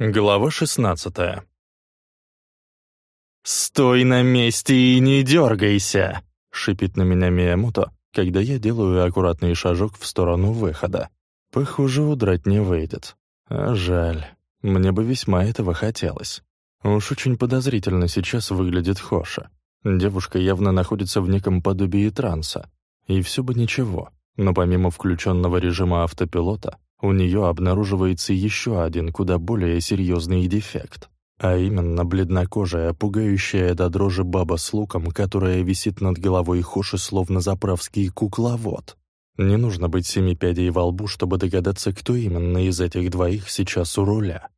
Глава 16 «Стой на месте и не дергайся!» — шипит на меня Миямото, когда я делаю аккуратный шажок в сторону выхода. Похоже, удрать не выйдет. А жаль. Мне бы весьма этого хотелось. Уж очень подозрительно сейчас выглядит Хоша. Девушка явно находится в неком подобии транса. И все бы ничего. Но помимо включенного режима автопилота, у нее обнаруживается еще один куда более серьезный дефект. А именно бледнокожая, пугающая до дрожи баба с луком, которая висит над головой Хоши словно заправский кукловод. Не нужно быть семи пядей во лбу, чтобы догадаться, кто именно из этих двоих сейчас у руля.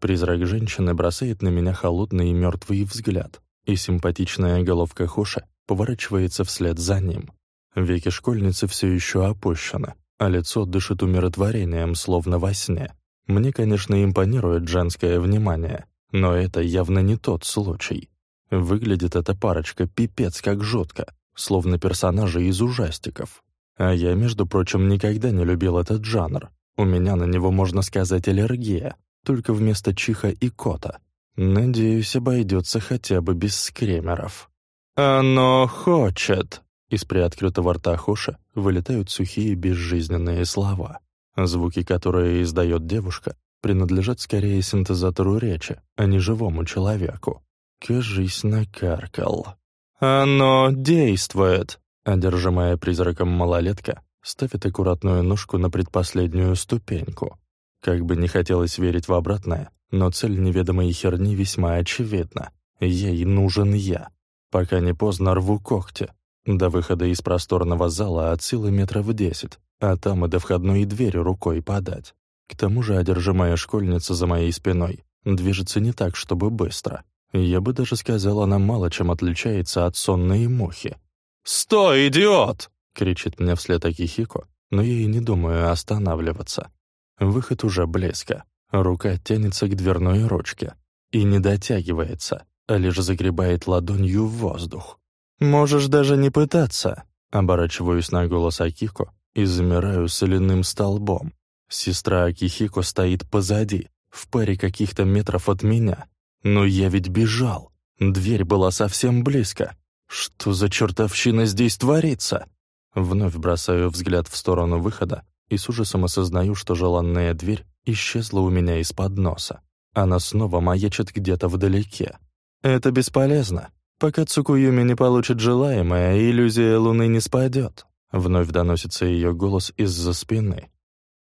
Призрак женщины бросает на меня холодный и мертвый взгляд, и симпатичная головка Хоши поворачивается вслед за ним. Веки школьницы все еще опущены, а лицо дышит умиротворением, словно во сне. Мне, конечно, импонирует женское внимание, но это явно не тот случай. Выглядит эта парочка пипец как жутко, словно персонажи из ужастиков. А я, между прочим, никогда не любил этот жанр. У меня на него, можно сказать, аллергия, только вместо чиха и кота. Надеюсь, обойдется хотя бы без скремеров. «Оно хочет», из приоткрытого рта Хоша вылетают сухие безжизненные слова. Звуки, которые издает девушка, принадлежат скорее синтезатору речи, а не живому человеку. «Кажись, накаркал». «Оно действует!» Одержимая призраком малолетка ставит аккуратную ножку на предпоследнюю ступеньку. Как бы не хотелось верить в обратное, но цель неведомой херни весьма очевидна. Ей нужен я. Пока не поздно рву когти, до выхода из просторного зала от силы метров десять, а там и до входной двери рукой подать. К тому же одержимая школьница за моей спиной движется не так, чтобы быстро. Я бы даже сказал, она мало чем отличается от сонной мухи. «Стой, идиот!» — кричит мне вслед Акихико, но я и не думаю останавливаться. Выход уже близко. Рука тянется к дверной ручке и не дотягивается, а лишь загребает ладонью в воздух. «Можешь даже не пытаться», — оборачиваюсь на голос Акико и замираю соляным столбом. Сестра Акихико стоит позади, в паре каких-то метров от меня. Но я ведь бежал. Дверь была совсем близко. Что за чертовщина здесь творится? Вновь бросаю взгляд в сторону выхода и с ужасом осознаю, что желанная дверь исчезла у меня из-под носа. Она снова маячит где-то вдалеке. Это бесполезно. Пока Цукуюми не получит желаемое, иллюзия Луны не спадет. Вновь доносится ее голос из-за спины.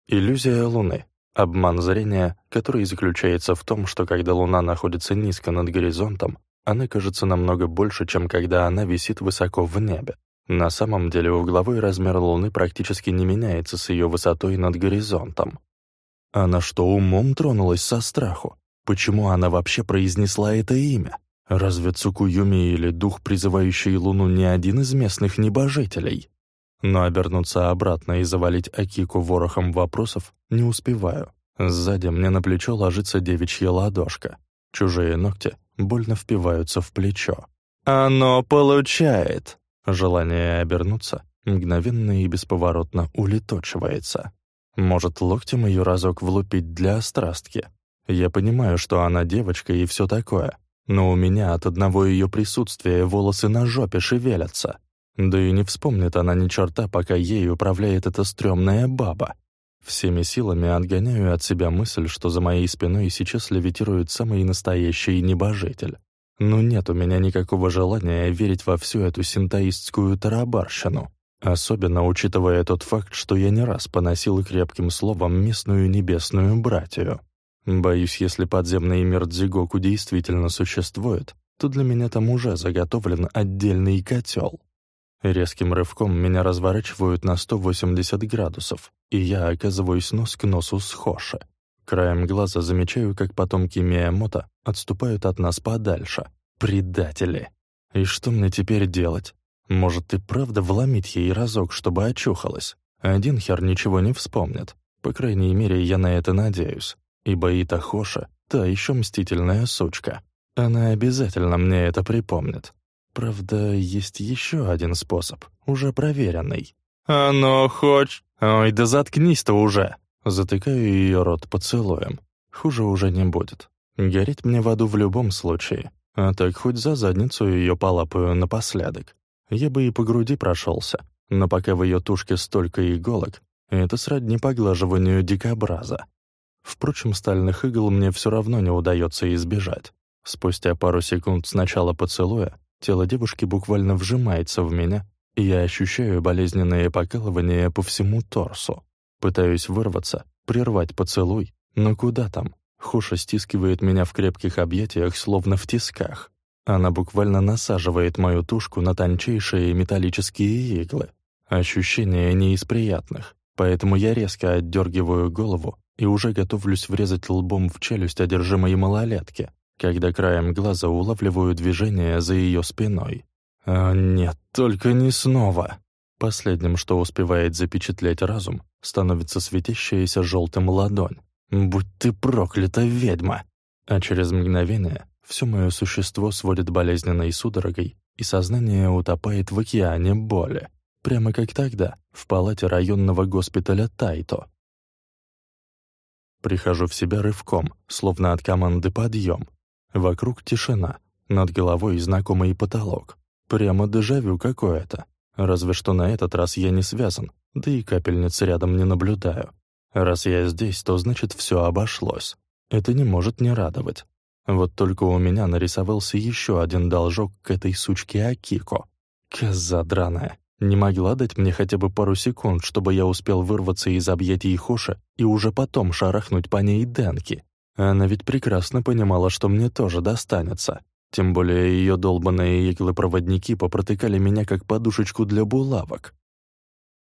Иллюзия Луны — обман зрения, который заключается в том, что когда Луна находится низко над горизонтом, она кажется намного больше, чем когда она висит высоко в небе. На самом деле угловой размер Луны практически не меняется с ее высотой над горизонтом. Она что, умом тронулась со страху? Почему она вообще произнесла это имя? Разве Цукуюми или дух, призывающий Луну, не один из местных небожителей? Но обернуться обратно и завалить Акику ворохом вопросов не успеваю. Сзади мне на плечо ложится девичья ладошка. Чужие ногти больно впиваются в плечо. «Оно получает!» Желание обернуться мгновенно и бесповоротно улеточивается. Может, локтем ее разок влупить для острастки? Я понимаю, что она девочка и все такое, но у меня от одного ее присутствия волосы на жопе шевелятся. Да и не вспомнит она ни черта, пока ей управляет эта стрёмная баба. Всеми силами отгоняю от себя мысль, что за моей спиной сейчас левитирует самый настоящий небожитель. Но нет у меня никакого желания верить во всю эту синтаистскую тарабарщину, особенно учитывая тот факт, что я не раз поносил крепким словом местную небесную братью. Боюсь, если подземный мир Дзигоку действительно существует, то для меня там уже заготовлен отдельный котел. Резким рывком меня разворачивают на 180 градусов, и я оказываюсь нос к носу с Хоши. Краем глаза замечаю, как потомки Миямото отступают от нас подальше. Предатели! И что мне теперь делать? Может, и правда вломить ей разок, чтобы очухалась? Один хер ничего не вспомнит. По крайней мере, я на это надеюсь. Ибо Ита Хоша — та еще мстительная сучка. Она обязательно мне это припомнит. Правда, есть еще один способ, уже проверенный. «Оно хоч...» «Ой, да заткнись-то уже!» Затыкаю ее рот поцелуем. Хуже уже не будет. Гореть мне в аду в любом случае. А так хоть за задницу ее полапаю напоследок. Я бы и по груди прошелся, но пока в ее тушке столько иголок, это сродни поглаживанию дикобраза. Впрочем, стальных игл мне все равно не удается избежать. Спустя пару секунд с начала поцелуя тело девушки буквально вжимается в меня, и я ощущаю болезненное покалывание по всему торсу. Пытаюсь вырваться, прервать поцелуй, но куда там? Хуша стискивает меня в крепких объятиях, словно в тисках. Она буквально насаживает мою тушку на тончайшие металлические иглы. Ощущения не из приятных, поэтому я резко отдергиваю голову и уже готовлюсь врезать лбом в челюсть одержимой малолетки, когда краем глаза улавливаю движение за ее спиной. А нет, только не снова. Последним, что успевает запечатлеть разум, становится светящаяся желтым ладонь. «Будь ты проклята, ведьма!» А через мгновение все мое существо сводит болезненной судорогой, и сознание утопает в океане боли. Прямо как тогда, в палате районного госпиталя Тайто. Прихожу в себя рывком, словно от команды «подъем». Вокруг тишина, над головой знакомый потолок. Прямо дежавю какое-то. Разве что на этот раз я не связан, да и капельницы рядом не наблюдаю. Раз я здесь, то значит все обошлось. Это не может не радовать. Вот только у меня нарисовался еще один должок к этой сучке Акико. Коза драная. Не могла дать мне хотя бы пару секунд, чтобы я успел вырваться из объятий Хоши и уже потом шарахнуть по ней Денки. Она ведь прекрасно понимала, что мне тоже достанется. Тем более ее долбанные иглы-проводники попротыкали меня как подушечку для булавок.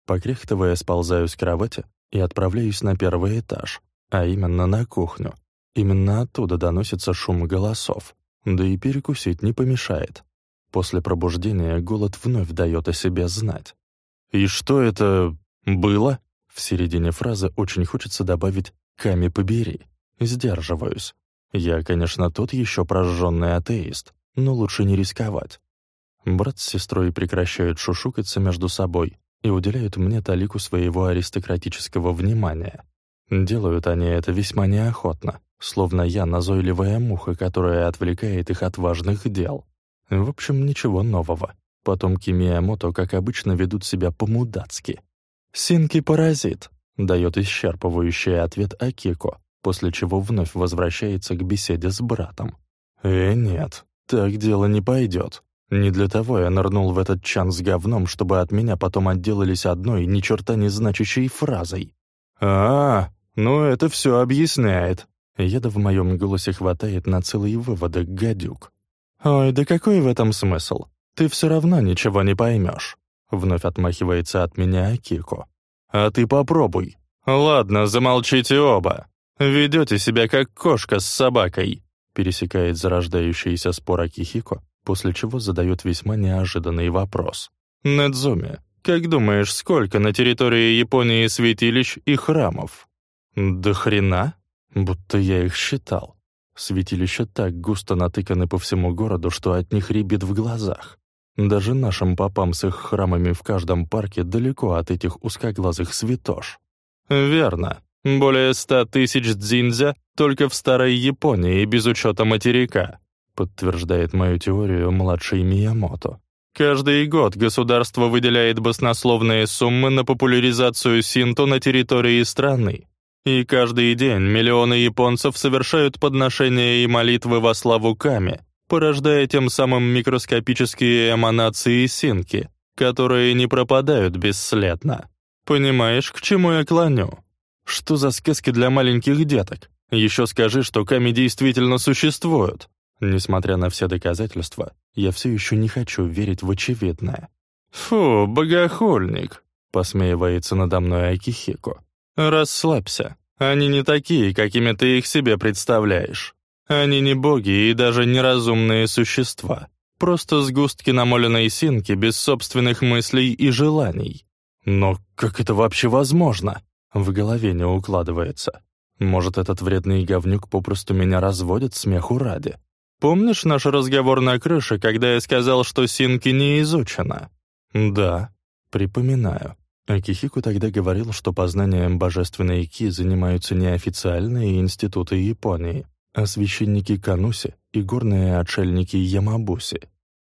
Покряхтывая, сползаю с кровати и отправляюсь на первый этаж, а именно на кухню. Именно оттуда доносится шум голосов, да и перекусить не помешает. После пробуждения голод вновь дает о себе знать. «И что это... было?» В середине фразы очень хочется добавить «Ками побери». Сдерживаюсь. Я, конечно, тот еще прожженный атеист, но лучше не рисковать. Брат с сестрой прекращают шушукаться между собой и уделяют мне талику своего аристократического внимания. Делают они это весьма неохотно, словно я назойливая муха, которая отвлекает их от важных дел. В общем, ничего нового. Потомки Миямото, как обычно, ведут себя по-мудацки. «Синки-паразит», — дает исчерпывающий ответ Акико, после чего вновь возвращается к беседе с братом. «Э, нет, так дело не пойдет. Не для того я нырнул в этот чан с говном, чтобы от меня потом отделались одной ни черта не значащей фразой. «А, ну это все объясняет». Еда в моем голосе хватает на целые выводы, гадюк. «Ой, да какой в этом смысл? Ты все равно ничего не поймешь. Вновь отмахивается от меня Акико. «А ты попробуй». «Ладно, замолчите оба. Ведете себя как кошка с собакой», пересекает зарождающийся спор Акихико, после чего задает весьма неожиданный вопрос. «Недзуми, как думаешь, сколько на территории Японии святилищ и храмов?» «Да хрена? Будто я их считал. Святилища так густо натыканы по всему городу, что от них рябит в глазах. Даже нашим попам с их храмами в каждом парке далеко от этих узкоглазых святош. Верно. Более ста тысяч дзиндзя только в старой Японии, без учета материка, подтверждает мою теорию младший Миямото. Каждый год государство выделяет баснословные суммы на популяризацию синто на территории страны. И каждый день миллионы японцев совершают подношения и молитвы во славу Ками, порождая тем самым микроскопические эманации синки, которые не пропадают бесследно. Понимаешь, к чему я клоню? Что за сказки для маленьких деток? Еще скажи, что Ками действительно существуют. Несмотря на все доказательства, я все еще не хочу верить в очевидное. «Фу, богохульник!» — посмеивается надо мной Акихико. «Расслабься. Они не такие, какими ты их себе представляешь. Они не боги и даже неразумные существа. Просто сгустки намоленной синки без собственных мыслей и желаний. Но как это вообще возможно? В голове не укладывается. Может, этот вредный говнюк попросту меня разводит смеху ради? Помнишь наш разговор на крыше, когда я сказал, что синки не изучена? Да, припоминаю. Акихику тогда говорил, что познанием божественной Ки занимаются неофициальные институты Японии, а священники Кануси и горные отшельники Ямабуси.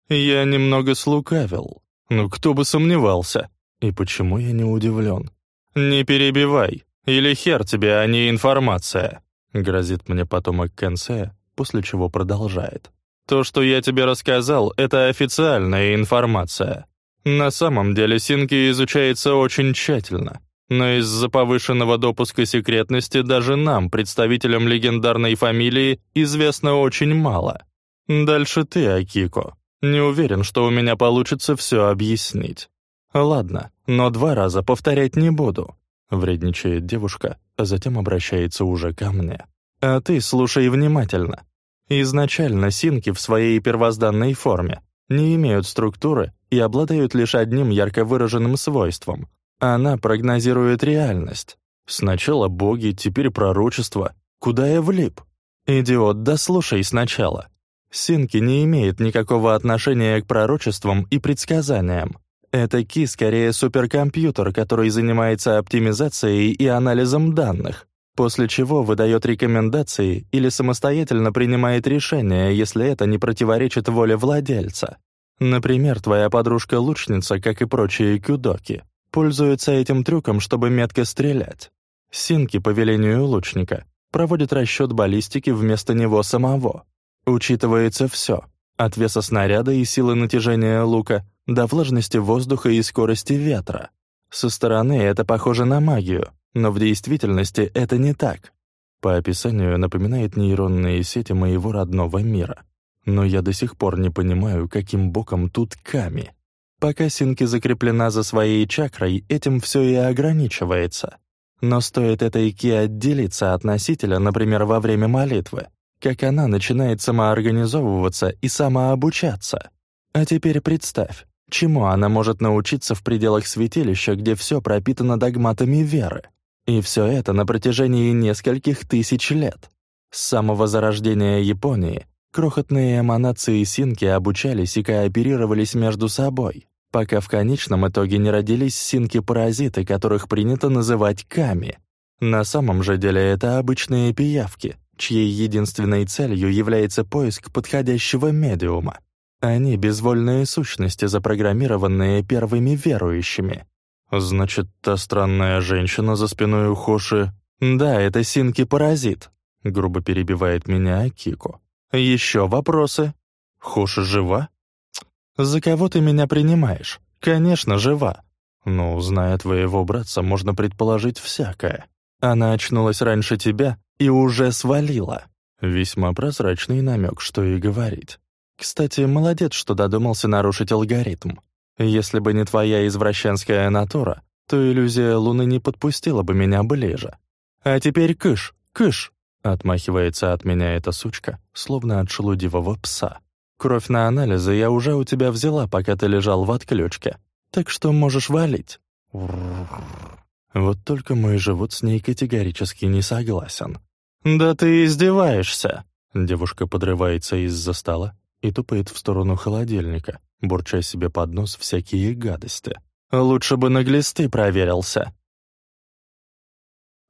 Я немного слукавил. Ну, кто бы сомневался. И почему я не удивлен? «Не перебивай, или хер тебе, а не информация», — грозит мне потомок Кенсея, после чего продолжает. «То, что я тебе рассказал, это официальная информация. На самом деле Синки изучается очень тщательно, но из-за повышенного допуска секретности даже нам, представителям легендарной фамилии, известно очень мало. Дальше ты, Акико. Не уверен, что у меня получится все объяснить. Ладно, но два раза повторять не буду. Вредничает девушка, а затем обращается уже ко мне. А ты слушай внимательно. Изначально синки в своей первозданной форме не имеют структуры и обладают лишь одним ярко выраженным свойством. Она прогнозирует реальность. Сначала боги, теперь пророчество. Куда я влип? Идиот, да сначала. Синки не имеет никакого отношения к пророчествам и предсказаниям. Это Ки скорее суперкомпьютер, который занимается оптимизацией и анализом данных, после чего выдает рекомендации или самостоятельно принимает решения, если это не противоречит воле владельца. Например, твоя подружка-лучница, как и прочие кюдоки, пользуется этим трюком, чтобы метко стрелять. Синки, по велению лучника, проводит расчет баллистики вместо него самого. Учитывается все — от веса снаряда и силы натяжения лука до влажности воздуха и скорости ветра. Со стороны это похоже на магию, но в действительности это не так. По описанию напоминает нейронные сети моего родного мира. Но я до сих пор не понимаю, каким боком тут Ками. Пока Синки закреплена за своей чакрой, этим все и ограничивается. Но стоит этой Ки отделиться от носителя, например, во время молитвы, как она начинает самоорганизовываться и самообучаться. А теперь представь, чему она может научиться в пределах святилища, где все пропитано догматами веры. И все это на протяжении нескольких тысяч лет. С самого зарождения Японии крохотные эманации синки обучались и кооперировались между собой, пока в конечном итоге не родились синки-паразиты, которых принято называть ками. На самом же деле это обычные пиявки, чьей единственной целью является поиск подходящего медиума. Они — безвольные сущности, запрограммированные первыми верующими. Значит, та странная женщина за спиной у Хоши... Да, это Синки-паразит, — грубо перебивает меня Акико. Еще вопросы? Хоши жива? За кого ты меня принимаешь? Конечно, жива. Ну, зная твоего братца, можно предположить всякое. Она очнулась раньше тебя и уже свалила. Весьма прозрачный намек, что и говорить. Кстати, молодец, что додумался нарушить алгоритм. Если бы не твоя извращенская натура, то иллюзия Луны не подпустила бы меня ближе. А теперь кыш, кыш!» Отмахивается от меня эта сучка, словно от шелудивого пса. «Кровь на анализы я уже у тебя взяла, пока ты лежал в отключке, так что можешь валить». Вот только мой живот с ней категорически не согласен. «Да ты издеваешься!» Девушка подрывается из-за стола и тупает в сторону холодильника, бурча себе под нос всякие гадости. «Лучше бы на глисты проверился».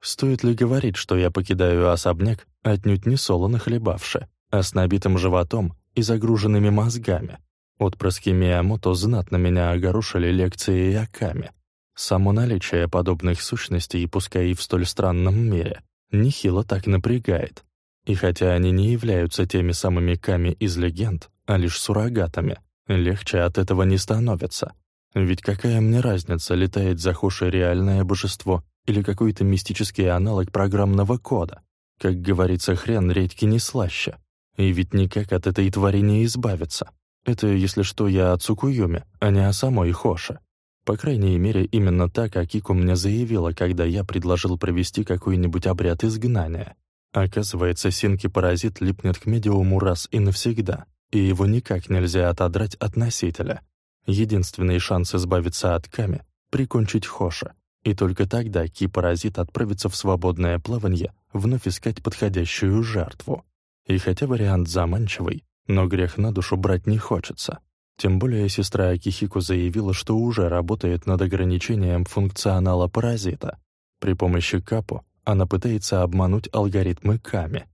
Стоит ли говорить, что я покидаю особняк, отнюдь не солоно хлебавши, а с набитым животом и загруженными мозгами? Отпрыски Миямото знатно меня огорушили лекции Яками. Само наличие подобных сущностей, пускай и в столь странном мире, нехило так напрягает. И хотя они не являются теми самыми Ками из легенд, а лишь суррогатами, легче от этого не становится. Ведь какая мне разница, летает за реальное божество или какой-то мистический аналог программного кода? Как говорится, хрен редьки не слаще. И ведь никак от этой твари не избавиться. Это, если что, я о Цукуюме, а не о самой Хоше. По крайней мере, именно так Акику мне заявила, когда я предложил провести какой-нибудь обряд изгнания. Оказывается, синки-паразит липнет к медиуму раз и навсегда, и его никак нельзя отодрать от носителя. Единственный шанс избавиться от Ками — прикончить Хоша, и только тогда ки-паразит отправится в свободное плавание, вновь искать подходящую жертву. И хотя вариант заманчивый, но грех на душу брать не хочется. Тем более сестра Акихико заявила, что уже работает над ограничением функционала паразита. При помощи Капо она пытается обмануть алгоритмы Ками.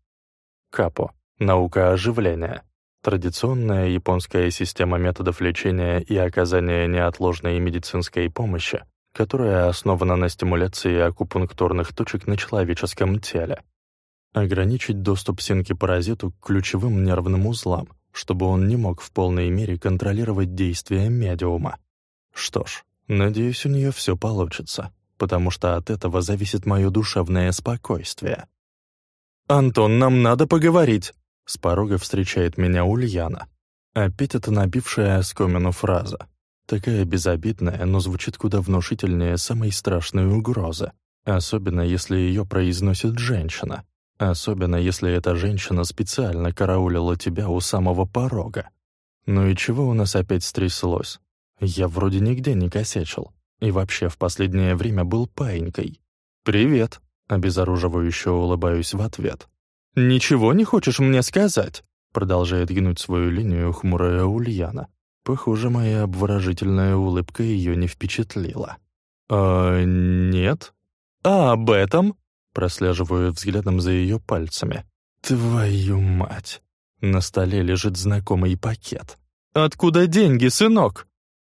Капо — наука оживления. Традиционная японская система методов лечения и оказания неотложной медицинской помощи, которая основана на стимуляции акупунктурных точек на человеческом теле. Ограничить доступ синки-паразиту к ключевым нервным узлам, чтобы он не мог в полной мере контролировать действия медиума. Что ж, надеюсь, у нее все получится, потому что от этого зависит мое душевное спокойствие. «Антон, нам надо поговорить!» С порога встречает меня Ульяна. Опять эта набившая оскомину фраза. Такая безобидная, но звучит куда внушительнее самой страшной угрозы. Особенно, если ее произносит женщина. Особенно, если эта женщина специально караулила тебя у самого порога. Ну и чего у нас опять стряслось? Я вроде нигде не косячил. И вообще в последнее время был паинькой. «Привет», — обезоруживающе улыбаюсь в ответ. «Ничего не хочешь мне сказать?» Продолжает гнуть свою линию хмурая Ульяна. Похоже, моя обворожительная улыбка ее не впечатлила. «А нет?» «А об этом?» Прослеживаю взглядом за ее пальцами. «Твою мать!» На столе лежит знакомый пакет. «Откуда деньги, сынок?»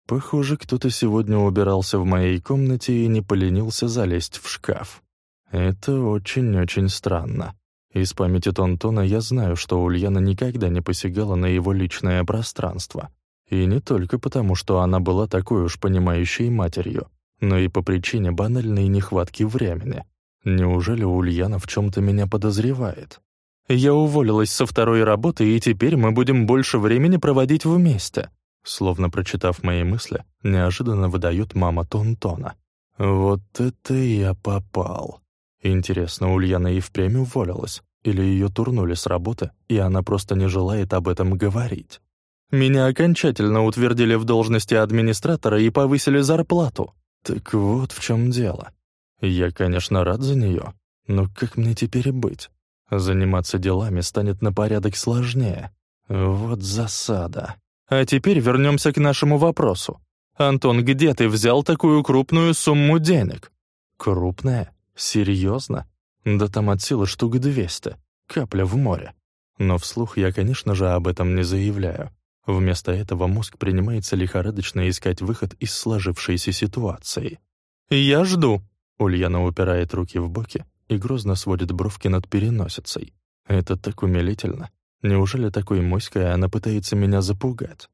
Похоже, кто-то сегодня убирался в моей комнате и не поленился залезть в шкаф. Это очень-очень странно. Из памяти Тонтона я знаю, что Ульяна никогда не посягала на его личное пространство. И не только потому, что она была такой уж понимающей матерью, но и по причине банальной нехватки времени. Неужели Ульяна в чем-то меня подозревает? Я уволилась со второй работы, и теперь мы будем больше времени проводить вместе. Словно прочитав мои мысли, неожиданно выдает мама Тонтона. Вот это я попал. Интересно, Ульяна и впрямь уволилась? Или ее турнули с работы, и она просто не желает об этом говорить? Меня окончательно утвердили в должности администратора и повысили зарплату. Так вот в чем дело. Я, конечно, рад за нее, но как мне теперь быть? Заниматься делами станет на порядок сложнее. Вот засада. А теперь вернемся к нашему вопросу. Антон, где ты взял такую крупную сумму денег? Крупная? Серьезно? Да там от силы штук двести. Капля в море. Но вслух я, конечно же, об этом не заявляю. Вместо этого мозг принимается лихорадочно искать выход из сложившейся ситуации. «Я жду», Ульяна упирает руки в боки и грозно сводит бровки над переносицей. Это так умилительно. Неужели такой моськой она пытается меня запугать?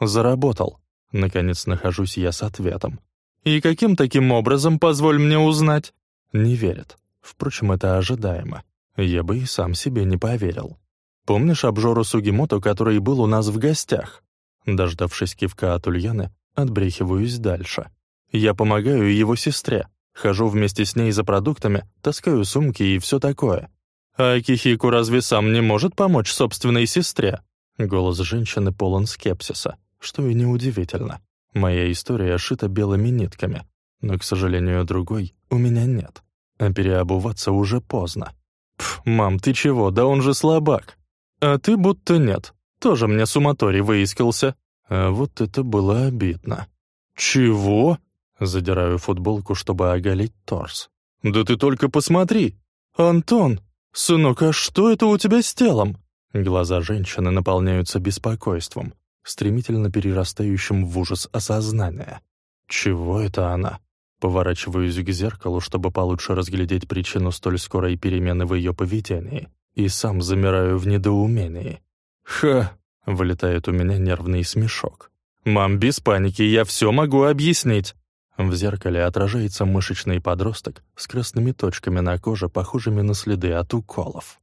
Заработал. Наконец нахожусь я с ответом. И каким таким образом, позволь мне узнать? Не верят. Впрочем, это ожидаемо. Я бы и сам себе не поверил. Помнишь обжору Сугимото, который был у нас в гостях? Дождавшись кивка от Ульяны, отбрехиваюсь дальше. Я помогаю его сестре. Хожу вместе с ней за продуктами, таскаю сумки и все такое. А Кихику разве сам не может помочь собственной сестре? Голос женщины полон скепсиса, что и неудивительно. Моя история шита белыми нитками, но, к сожалению, другой у меня нет. А переобуваться уже поздно. Пф, мам, ты чего, да он же слабак. А ты будто нет. Тоже мне суматори выискался. А вот это было обидно. Чего? Задираю футболку, чтобы оголить торс. «Да ты только посмотри! Антон! Сынок, а что это у тебя с телом?» Глаза женщины наполняются беспокойством, стремительно перерастающим в ужас осознания. «Чего это она?» Поворачиваюсь к зеркалу, чтобы получше разглядеть причину столь скорой перемены в ее поведении, и сам замираю в недоумении. «Ха!» — вылетает у меня нервный смешок. «Мам, без паники, я все могу объяснить. В зеркале отражается мышечный подросток с красными точками на коже, похожими на следы от уколов.